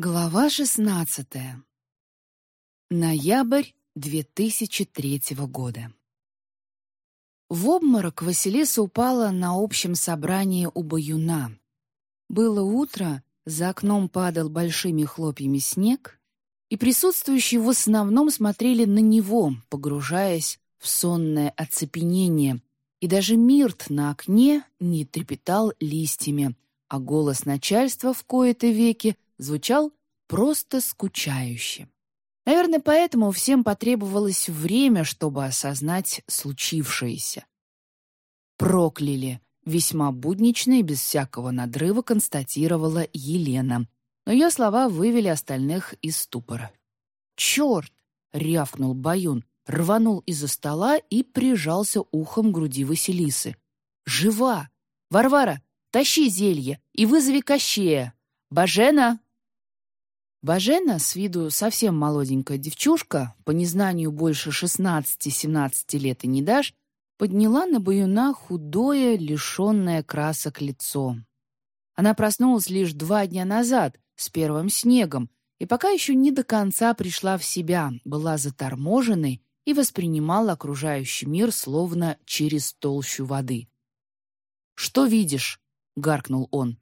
Глава 16. Ноябрь 2003 года. В обморок Василиса упала на общем собрании у Баюна. Было утро, за окном падал большими хлопьями снег, и присутствующие в основном смотрели на него, погружаясь в сонное оцепенение, и даже Мирт на окне не трепетал листьями, а голос начальства в кои-то веки — звучал просто скучающе. Наверное, поэтому всем потребовалось время, чтобы осознать случившееся. Прокляли, весьма буднично и без всякого надрыва констатировала Елена, но ее слова вывели остальных из ступора. «Черт!» — рявкнул Баюн, рванул из-за стола и прижался ухом к груди Василисы. «Жива! Варвара, тащи зелье и вызови Кощея! Бажена!» Бажена, с виду совсем молоденькая девчушка, по незнанию больше 16-17 лет и не дашь, подняла на баюна худое, лишенное красок лицо. Она проснулась лишь два дня назад, с первым снегом, и пока еще не до конца пришла в себя, была заторможенной и воспринимала окружающий мир словно через толщу воды. «Что видишь?» — гаркнул он.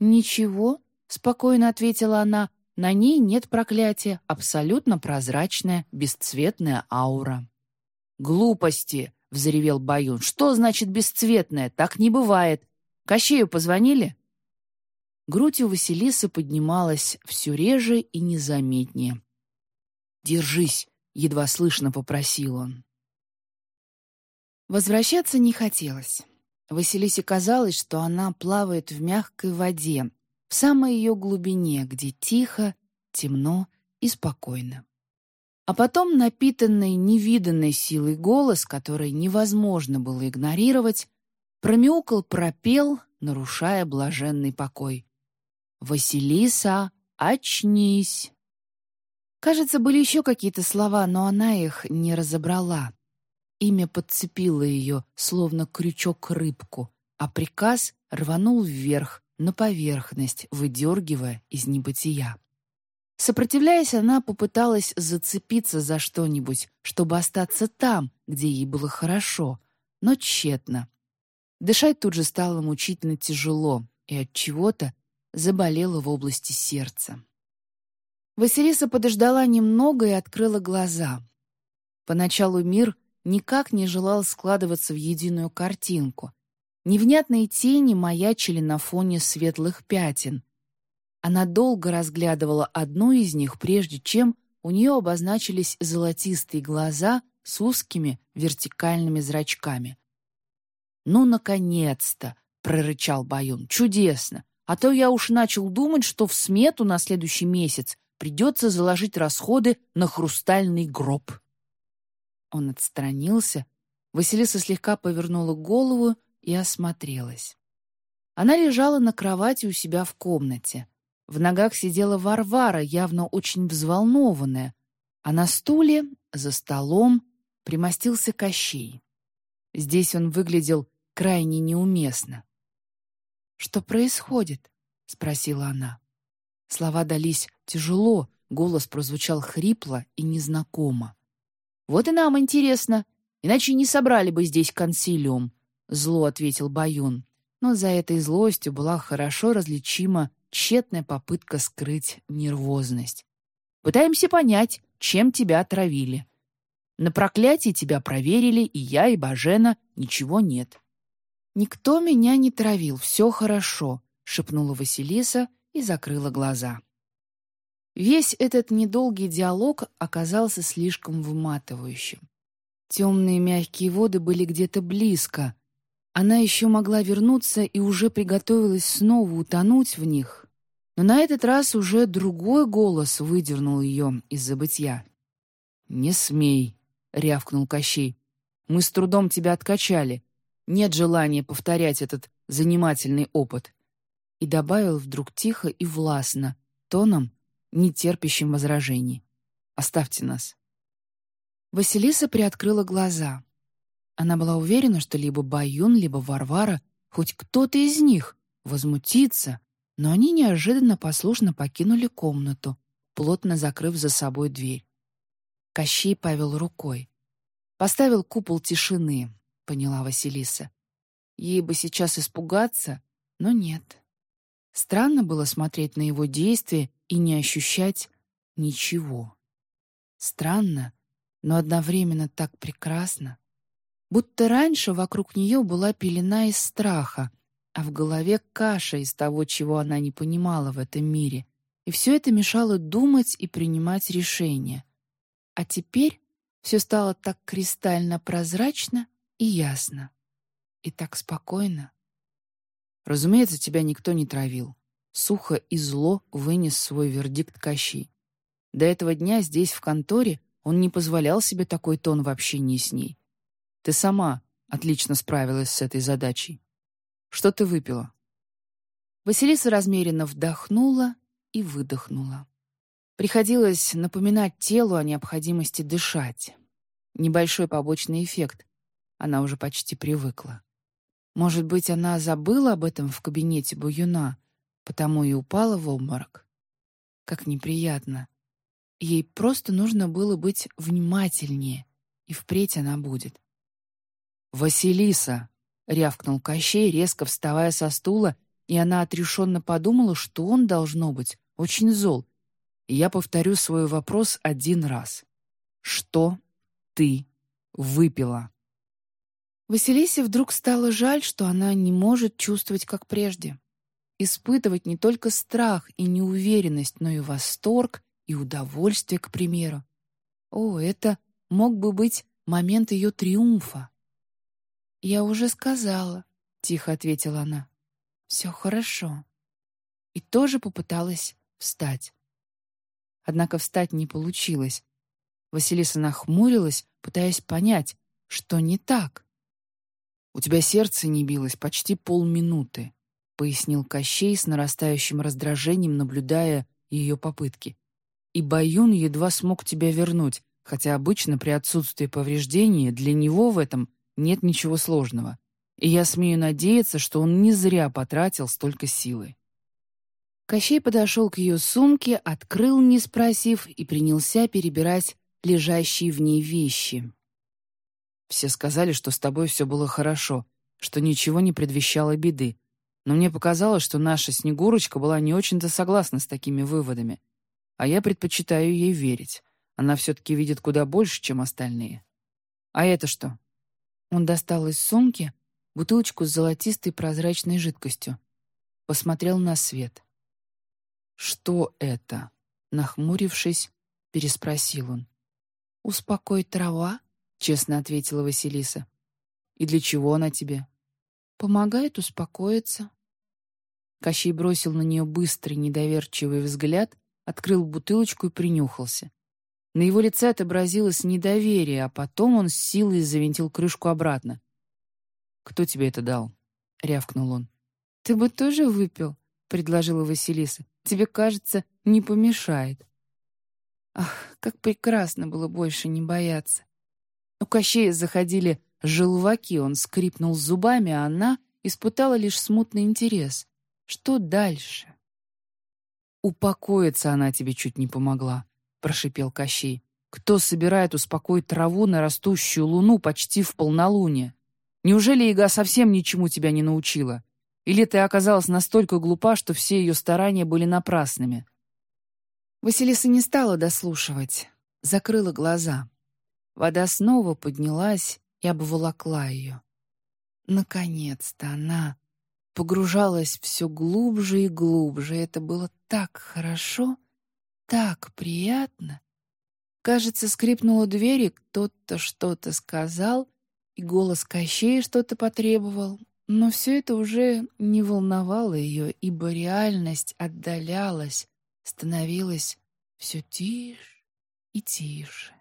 «Ничего», — спокойно ответила она, на ней нет проклятия, абсолютно прозрачная, бесцветная аура. «Глупости!» — взревел Баюн. «Что значит бесцветная? Так не бывает. Кощею позвонили?» Грудь у Василисы поднималась все реже и незаметнее. «Держись!» — едва слышно попросил он. Возвращаться не хотелось. Василисе казалось, что она плавает в мягкой воде, в самой ее глубине, где тихо, темно и спокойно. А потом напитанный невиданной силой голос, который невозможно было игнорировать, промяукал пропел, нарушая блаженный покой. «Василиса, очнись!» Кажется, были еще какие-то слова, но она их не разобрала. Имя подцепило ее, словно крючок рыбку, а приказ рванул вверх, на поверхность, выдергивая из небытия. Сопротивляясь, она попыталась зацепиться за что-нибудь, чтобы остаться там, где ей было хорошо, но тщетно. Дышать тут же стало мучительно тяжело, и от чего-то заболело в области сердца. Василиса подождала немного и открыла глаза. Поначалу мир никак не желал складываться в единую картинку, Невнятные тени маячили на фоне светлых пятен. Она долго разглядывала одну из них, прежде чем у нее обозначились золотистые глаза с узкими вертикальными зрачками. «Ну, наконец-то!» — прорычал Баюн. «Чудесно! А то я уж начал думать, что в смету на следующий месяц придется заложить расходы на хрустальный гроб». Он отстранился. Василиса слегка повернула голову и осмотрелась. Она лежала на кровати у себя в комнате. В ногах сидела Варвара, явно очень взволнованная, а на стуле, за столом, примостился Кощей. Здесь он выглядел крайне неуместно. «Что происходит?» — спросила она. Слова дались тяжело, голос прозвучал хрипло и незнакомо. «Вот и нам интересно, иначе не собрали бы здесь консилиум», — зло ответил Баюн. Но за этой злостью была хорошо различима тщетная попытка скрыть нервозность. «Пытаемся понять, чем тебя отравили. На проклятие тебя проверили, и я, и Бажена, ничего нет». «Никто меня не травил, все хорошо», — шепнула Василиса и закрыла глаза. Весь этот недолгий диалог оказался слишком выматывающим. Темные мягкие воды были где-то близко, она еще могла вернуться и уже приготовилась снова утонуть в них. Но на этот раз уже другой голос выдернул ее из забытья. «Не смей», — рявкнул Кощей. «Мы с трудом тебя откачали. Нет желания повторять этот занимательный опыт». И добавил вдруг тихо и властно, тоном, не терпящим возражений. «Оставьте нас». Василиса приоткрыла глаза. Она была уверена, что либо Баюн, либо Варвара, хоть кто-то из них, возмутится, но они неожиданно послушно покинули комнату, плотно закрыв за собой дверь. Кощей повел рукой. «Поставил купол тишины», — поняла Василиса. Ей бы сейчас испугаться, но нет. Странно было смотреть на его действия и не ощущать ничего. Странно, но одновременно так прекрасно. Будто раньше вокруг нее была пелена из страха, а в голове каша из того, чего она не понимала в этом мире. И все это мешало думать и принимать решения. А теперь все стало так кристально прозрачно и ясно. И так спокойно. Разумеется, тебя никто не травил. Сухо и зло вынес свой вердикт Кощей. До этого дня здесь, в конторе, он не позволял себе такой тон в общении с ней. Ты сама отлично справилась с этой задачей. Что ты выпила?» Василиса размеренно вдохнула и выдохнула. Приходилось напоминать телу о необходимости дышать. Небольшой побочный эффект. Она уже почти привыкла. Может быть, она забыла об этом в кабинете Буюна, потому и упала в обморок. Как неприятно. Ей просто нужно было быть внимательнее, и впредь она будет. «Василиса!» — рявкнул Кощей, резко вставая со стула, и она отрешенно подумала, что он, должно быть, очень зол. Я повторю свой вопрос один раз. «Что ты выпила?» Василисе вдруг стало жаль, что она не может чувствовать, как прежде. Испытывать не только страх и неуверенность, но и восторг и удовольствие, к примеру. О, это мог бы быть момент ее триумфа. «Я уже сказала», — тихо ответила она. «Все хорошо». И тоже попыталась встать. Однако встать не получилось. Василиса нахмурилась, пытаясь понять, что не так. «У тебя сердце не билось почти полминуты», — пояснил Кощей с нарастающим раздражением, наблюдая ее попытки и Баюн едва смог тебя вернуть, хотя обычно при отсутствии повреждения для него в этом нет ничего сложного. И я смею надеяться, что он не зря потратил столько силы. Кощей подошел к ее сумке, открыл, не спросив, и принялся перебирать лежащие в ней вещи. Все сказали, что с тобой все было хорошо, что ничего не предвещало беды. Но мне показалось, что наша Снегурочка была не очень-то согласна с такими выводами. А я предпочитаю ей верить. Она все-таки видит куда больше, чем остальные. А это что? Он достал из сумки бутылочку с золотистой прозрачной жидкостью. Посмотрел на свет. «Что это?» Нахмурившись, переспросил он. «Успокой трава», — честно ответила Василиса. «И для чего она тебе?» «Помогает успокоиться». Кощей бросил на нее быстрый, недоверчивый взгляд открыл бутылочку и принюхался. На его лице отобразилось недоверие, а потом он с силой завинтил крышку обратно. «Кто тебе это дал?» — рявкнул он. «Ты бы тоже выпил?» — предложила Василиса. «Тебе, кажется, не помешает». Ах, как прекрасно было больше не бояться. У Кощея заходили желваки, он скрипнул зубами, а она испытала лишь смутный интерес. Что дальше? «Упокоиться она тебе чуть не помогла», — прошипел Кощей. «Кто собирает успокоить траву на растущую луну почти в полнолуние? Неужели яга совсем ничему тебя не научила? Или ты оказалась настолько глупа, что все ее старания были напрасными?» Василиса не стала дослушивать, закрыла глаза. Вода снова поднялась и обволокла ее. Наконец-то она погружалась все глубже и глубже. Это было так хорошо, так приятно. Кажется, скрипнула дверь, и кто-то что-то сказал, и голос Кощея что-то потребовал. Но все это уже не волновало ее, ибо реальность отдалялась, становилась все тише и тише.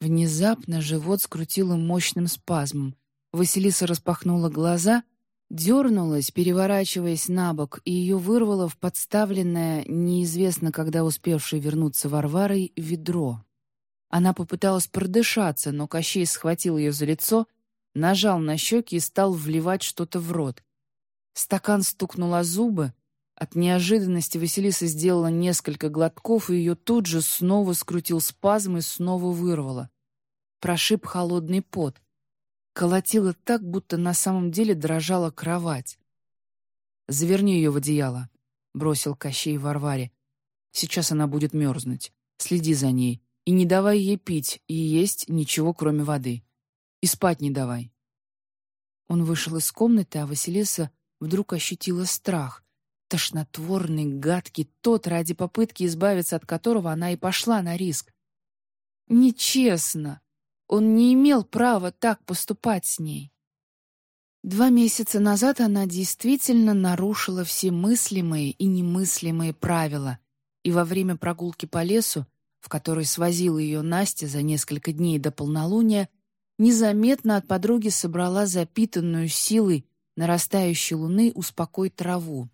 Внезапно живот скрутило мощным спазмом. Василиса распахнула глаза дернулась, переворачиваясь на бок, и ее вырвало в подставленное, неизвестно когда успевшее вернуться Варварой, ведро. Она попыталась продышаться, но Кощей схватил ее за лицо, нажал на щеки и стал вливать что-то в рот. Стакан стукнул о зубы, От неожиданности Василиса сделала несколько глотков, и ее тут же снова скрутил спазм и снова вырвало. Прошиб холодный пот. Колотило так, будто на самом деле дрожала кровать. «Заверни ее в одеяло», — бросил Кощей Варваре. «Сейчас она будет мерзнуть. Следи за ней. И не давай ей пить и есть ничего, кроме воды. И спать не давай». Он вышел из комнаты, а Василиса вдруг ощутила страх тошнотворный, гадкий, тот, ради попытки избавиться от которого она и пошла на риск. Нечестно. Он не имел права так поступать с ней. Два месяца назад она действительно нарушила все мыслимые и немыслимые правила, и во время прогулки по лесу, в которой свозила ее Настя за несколько дней до полнолуния, незаметно от подруги собрала запитанную силой нарастающей луны «Успокой траву»,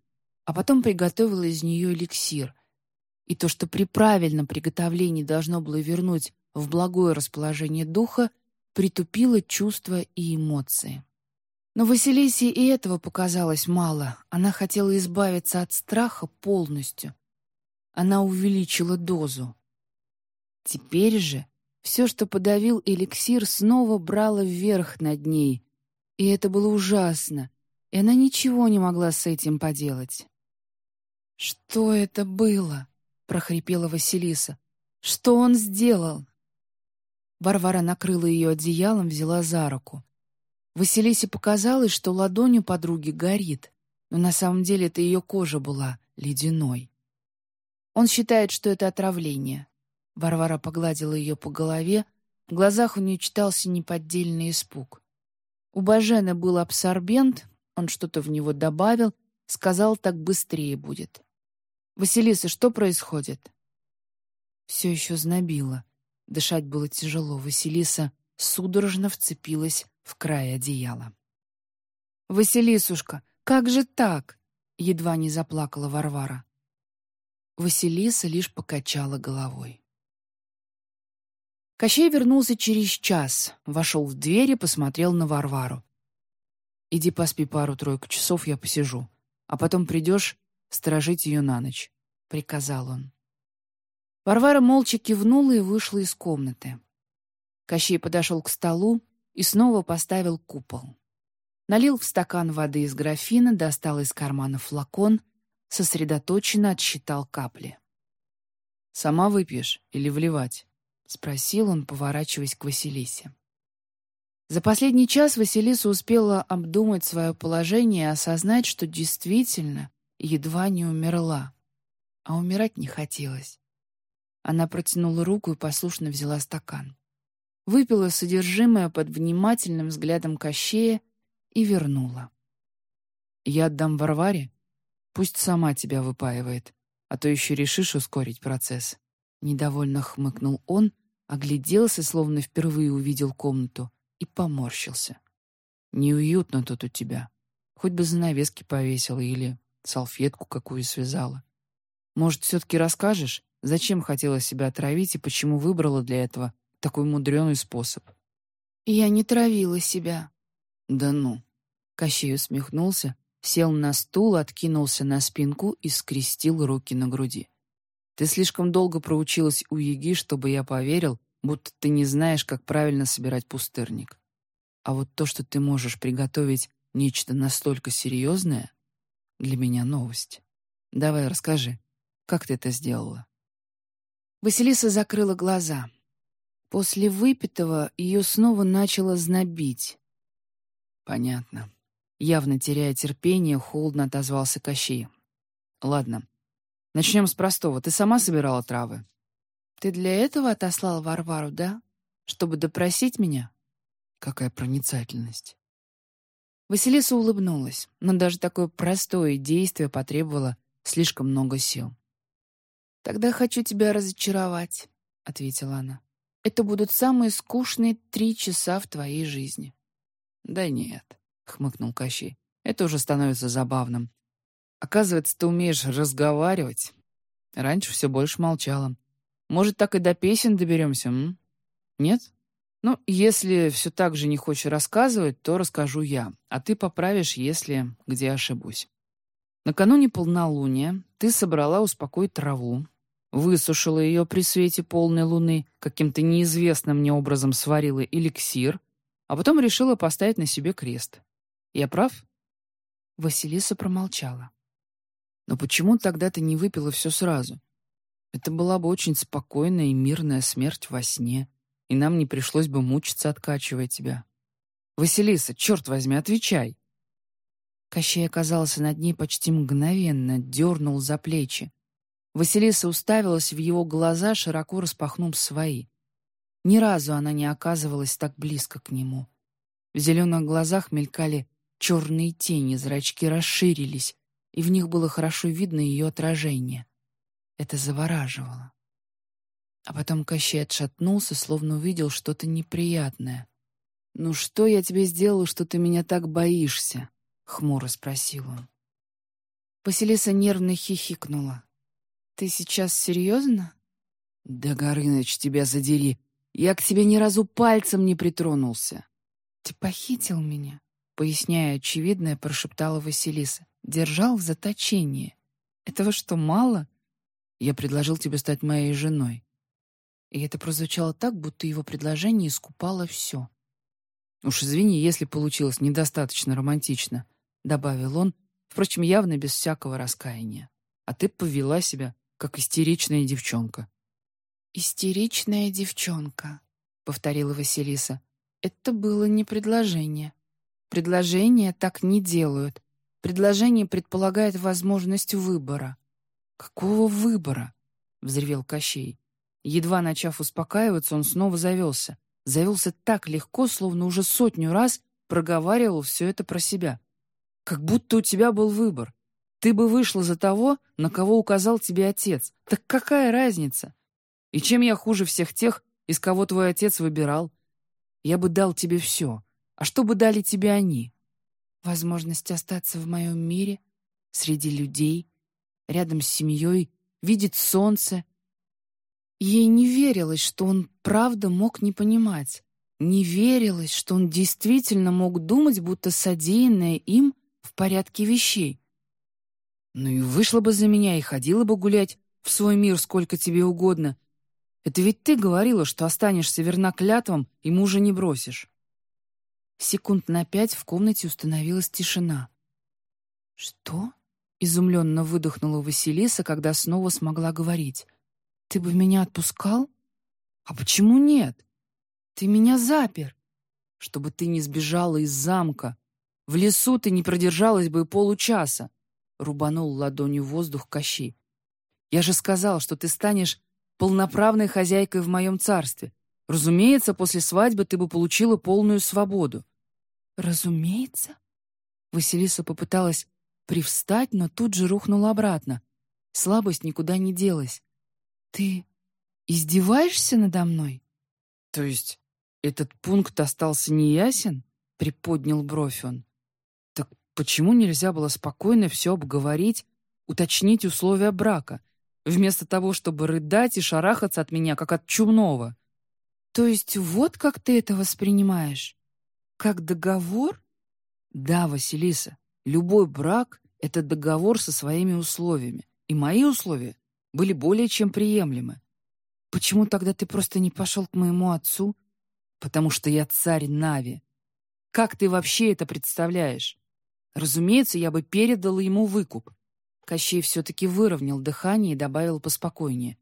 а потом приготовила из нее эликсир. И то, что при правильном приготовлении должно было вернуть в благое расположение духа, притупило чувства и эмоции. Но Василисе и этого показалось мало. Она хотела избавиться от страха полностью. Она увеличила дозу. Теперь же все, что подавил эликсир, снова брало вверх над ней. И это было ужасно, и она ничего не могла с этим поделать. «Что это было?» — прохрипела Василиса. «Что он сделал?» Варвара накрыла ее одеялом, взяла за руку. Василисе показалось, что ладонью подруги горит, но на самом деле это ее кожа была ледяной. Он считает, что это отравление. Варвара погладила ее по голове, в глазах у нее читался неподдельный испуг. У Бажена был абсорбент, он что-то в него добавил, сказал, так быстрее будет. «Василиса, что происходит?» Все еще знобило. Дышать было тяжело. Василиса судорожно вцепилась в край одеяла. «Василисушка, как же так?» — едва не заплакала Варвара. Василиса лишь покачала головой. Кощей вернулся через час, вошел в дверь и посмотрел на Варвару. «Иди поспи пару-тройку часов, я посижу. А потом придешь сторожить ее на ночь», — приказал он. Варвара молча кивнула и вышла из комнаты. Кощей подошел к столу и снова поставил купол. Налил в стакан воды из графина, достал из кармана флакон, сосредоточенно отсчитал капли. «Сама выпьешь или вливать?» — спросил он, поворачиваясь к Василисе. За последний час Василиса успела обдумать свое положение и осознать, что действительно едва не умерла. А умирать не хотелось. Она протянула руку и послушно взяла стакан. Выпила содержимое под внимательным взглядом Кощея и вернула. «Я отдам Варваре. Пусть сама тебя выпаивает, а то еще решишь ускорить процесс». Недовольно хмыкнул он, огляделся, словно впервые увидел комнату, и поморщился. «Неуютно тут у тебя. Хоть бы занавески повесила или салфетку какую связала. Может, все-таки расскажешь, зачем хотела себя отравить и почему выбрала для этого такой мудреный способ?» «Я не травила себя». «Да ну». Кощей усмехнулся, сел на стул, откинулся на спинку и скрестил руки на груди. «Ты слишком долго проучилась у Яги, чтобы я поверил, будто ты не знаешь, как правильно собирать пустырник. А вот то, что ты можешь приготовить нечто настолько серьезное, для меня новость. Давай расскажи, как ты это сделала?» Василиса закрыла глаза. После выпитого ее снова начало знобить. «Понятно». Явно теряя терпение, холодно отозвался Кощей. «Ладно, начнем с простого. Ты сама собирала травы?» «Ты для этого отослал Варвару, да? Чтобы допросить меня?» «Какая проницательность!» Василиса улыбнулась, но даже такое простое действие потребовало слишком много сил. «Тогда хочу тебя разочаровать», — ответила она. «Это будут самые скучные три часа в твоей жизни». «Да нет», — хмыкнул Кощей. «Это уже становится забавным. Оказывается, ты умеешь разговаривать. Раньше все больше молчала. Может, так и до песен доберемся, м? Нет?» Ну, если все так же не хочешь рассказывать, то расскажу я, а ты поправишь, если где ошибусь. Накануне полнолуния ты собрала успокоить траву, высушила ее при свете полной луны, каким-то неизвестным мне образом сварила эликсир, а потом решила поставить на себе крест. Я прав?» Василиса промолчала. «Но почему тогда ты не выпила все сразу? Это была бы очень спокойная и мирная смерть во сне, и нам не пришлось бы мучиться, откачивая тебя. Василиса, черт возьми, отвечай!» Кощей оказался над ней почти мгновенно, дернул за плечи. Василиса уставилась в его глаза, широко распахнув свои. Ни разу она не оказывалась так близко к нему. В зеленых глазах мелькали черные тени, зрачки расширились, и в них было хорошо видно ее отражение. Это завораживало. А потом Кощей отшатнулся, словно увидел что-то неприятное. «Ну что я тебе сделал, что ты меня так боишься?» — хмуро спросил он. Василиса нервно хихикнула. «Ты сейчас серьезно?» «Да, Горыныч, тебя задери! Я к тебе ни разу пальцем не притронулся!» «Ты похитил меня?» Поясняя очевидное, прошептала Василиса. «Держал в заточении. Этого что, мало?» Я предложил тебе стать моей женой». И это прозвучало так, будто его предложение искупало все. «Уж извини, если получилось недостаточно романтично», — добавил он, впрочем, явно без всякого раскаяния. «А ты повела себя, как истеричная девчонка». «Истеричная девчонка», — повторила Василиса. «Это было не предложение. Предложения так не делают. Предложение предполагает возможность выбора. «Какого выбора?» — взревел Кощей. Едва начав успокаиваться, он снова завелся. Завелся так легко, словно уже сотню раз проговаривал все это про себя. «Как будто у тебя был выбор. Ты бы вышла за того, на кого указал тебе отец. Так какая разница? И чем я хуже всех тех, из кого твой отец выбирал? Я бы дал тебе все. А что бы дали тебе они?» «Возможность остаться в моем мире, среди людей, рядом с семьей, видит солнце. Ей не верилось, что он правда мог не понимать. Не верилось, что он действительно мог думать, будто содеянное им в порядке вещей. «Ну и вышла бы за меня и ходила бы гулять в свой мир сколько тебе угодно. Это ведь ты говорила, что останешься верна клятвам и мужа не бросишь». Секунд на пять в комнате установилась тишина. «Что?» Изумленно выдохнула Василиса, когда снова смогла говорить. «Ты бы меня отпускал?» «А почему нет?» «Ты меня запер!» «Чтобы ты не сбежала из замка. В лесу ты не продержалась бы и получаса!» Рубанул ладонью воздух Кощей. «Я же сказал, что ты станешь полноправной хозяйкой в моем царстве. Разумеется, после свадьбы ты бы получила полную свободу». «Разумеется?» Василиса попыталась привстать, но тут же рухнула обратно. Слабость никуда не делась. «Ты издеваешься надо мной?» «То есть этот пункт остался неясен?» — приподнял бровь он. «Так почему нельзя было спокойно все обговорить, уточнить условия брака, вместо того, чтобы рыдать и шарахаться от меня, как от чумного?» «То есть вот как ты это воспринимаешь? Как договор?» «Да, Василиса, Любой брак — это договор со своими условиями, и мои условия были более чем приемлемы. Почему тогда ты просто не пошел к моему отцу? Потому что я царь Нави. Как ты вообще это представляешь? Разумеется, я бы передал ему выкуп. Кощей все-таки выровнял дыхание и добавил поспокойнее.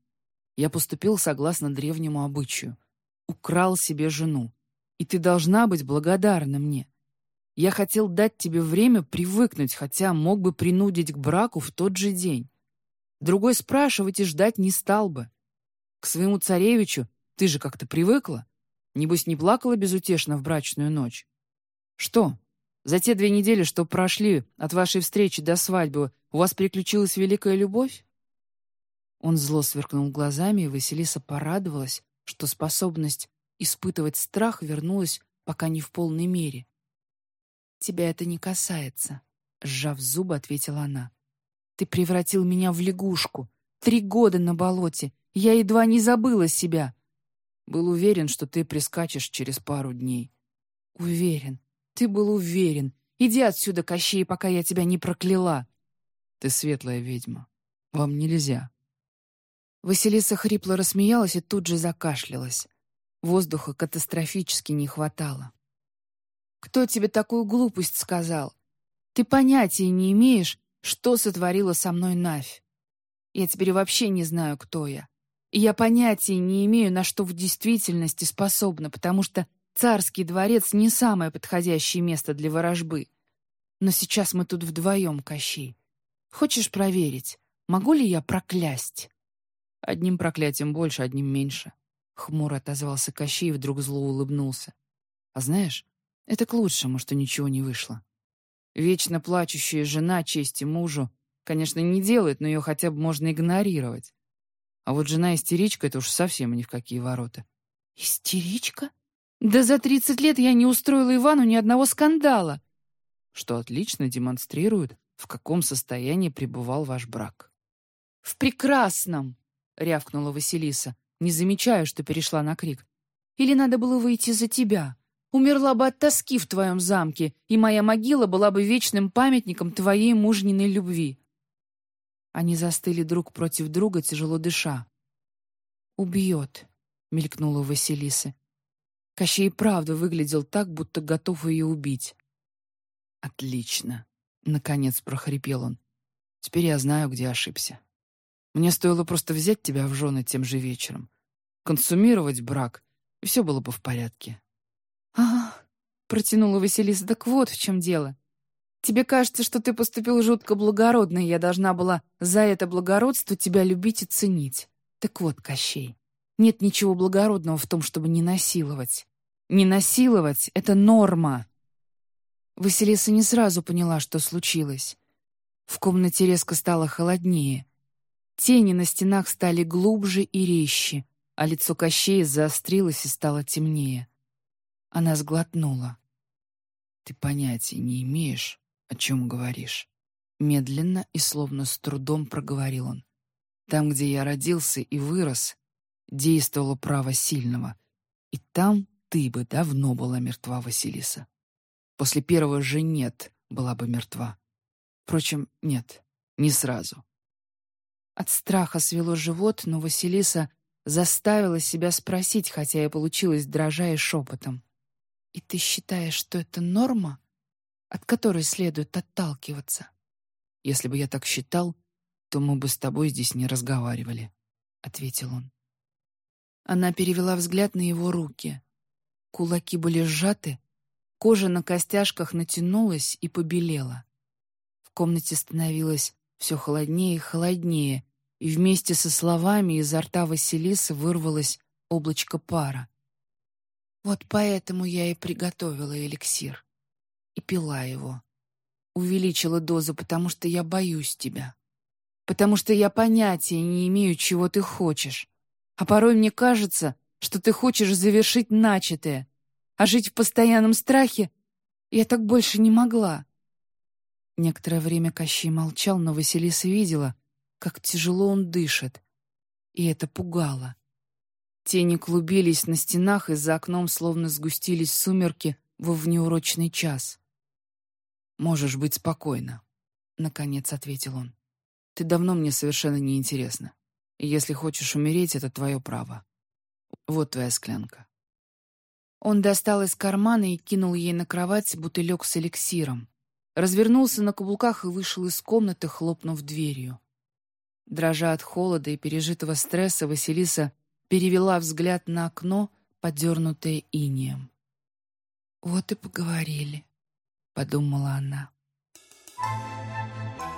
Я поступил согласно древнему обычаю. Украл себе жену. И ты должна быть благодарна мне. Я хотел дать тебе время привыкнуть, хотя мог бы принудить к браку в тот же день. Другой спрашивать и ждать не стал бы. К своему царевичу ты же как-то привыкла. Небось, не плакала безутешно в брачную ночь. Что, за те две недели, что прошли от вашей встречи до свадьбы, у вас приключилась великая любовь? Он зло сверкнул глазами, и Василиса порадовалась, что способность испытывать страх вернулась пока не в полной мере. «Тебя это не касается», — сжав зубы, ответила она. «Ты превратил меня в лягушку. Три года на болоте. Я едва не забыла себя». «Был уверен, что ты прискачешь через пару дней». «Уверен. Ты был уверен. Иди отсюда, Кощей, пока я тебя не прокляла». Ты светлая ведьма. Вам нельзя». Василиса хрипло рассмеялась и тут же закашлялась. Воздуха катастрофически не хватало. «Кто тебе такую глупость сказал? Ты понятия не имеешь, что сотворила со мной Навь. Я теперь вообще не знаю, кто я. И я понятия не имею, на что в действительности способна, потому что царский дворец не самое подходящее место для ворожбы. Но сейчас мы тут вдвоем, Кощей. Хочешь проверить, могу ли я проклясть?» «Одним проклятием больше, одним меньше», — хмуро отозвался Кощей и вдруг зло улыбнулся. «А знаешь, это к лучшему, что ничего не вышло. Вечно плачущая жена чести мужу, конечно, не делает, но ее хотя бы можно игнорировать. А вот жена-истеричка — это уж совсем ни в какие ворота». «Истеричка? Да за тридцать лет я не устроила Ивану ни одного скандала!» Что отлично демонстрирует, в каком состоянии пребывал ваш брак. «В прекрасном!» — рявкнула Василиса, не замечая, что перешла на крик. «Или надо было выйти за тебя? Умерла бы от тоски в твоем замке, и моя могила была бы вечным памятником твоей мужниной любви». Они застыли друг против друга, тяжело дыша. «Убьет», — мелькнула Василиса. Кощей правда выглядел так, будто готов ее убить. «Отлично», — наконец прохрипел он. «Теперь я знаю, где ошибся». Мне стоило просто взять тебя в жены тем же вечером, консумировать брак, и все было бы в порядке. «Ага», — протянула Василиса, — «так вот в чем дело. Тебе кажется, что ты поступил жутко благородно, и я должна была за это благородство тебя любить и ценить. Так вот, Кощей, нет ничего благородного в том, чтобы не насиловать. Не насиловать — это норма». Василиса не сразу поняла, что случилось. В комнате резко стало холоднее — Тени на стенах стали глубже и резче, а лицо Кощея заострилось и стало темнее. Она сглотнула. «Ты понятия не имеешь, о чем говоришь». Медленно и словно с трудом проговорил он. «Там, где я родился и вырос, действовало право сильного. И там ты бы давно была мертва, Василиса. После первого же «нет» была бы мертва. Впрочем, нет, не сразу. От страха свело живот, но Василиса заставила себя спросить, хотя и получилось дрожа шепотом. «И ты считаешь, что это норма, от которой следует отталкиваться?» «Если бы я так считал, то мы бы с тобой здесь не разговаривали», — ответил он. Она перевела взгляд на его руки. Кулаки были сжаты, кожа на костяшках натянулась и побелела. В комнате становилось все холоднее и холоднее, и вместе со словами изо рта Василисы вырвалось облачко пара. Вот поэтому я и приготовила эликсир. И пила его. Увеличила дозу, потому что я боюсь тебя. Потому что я понятия не имею, чего ты хочешь. А порой мне кажется, что ты хочешь завершить начатое. А жить в постоянном страхе я так больше не могла. Некоторое время Кощей молчал, но Василиса видела, как тяжело он дышит. И это пугало. Тени клубились на стенах, и за окном словно сгустились сумерки во внеурочный час. «Можешь быть спокойна», — наконец ответил он. «Ты давно мне совершенно не интересна. Если хочешь умереть, это твое право. Вот твоя склянка». Он достал из кармана и кинул ей на кровать бутылек с эликсиром развернулся на каблуках и вышел из комнаты, хлопнув дверью. Дрожа от холода и пережитого стресса, Василиса перевела взгляд на окно, подернутое инеем. «Вот и поговорили», — подумала она. Thank you.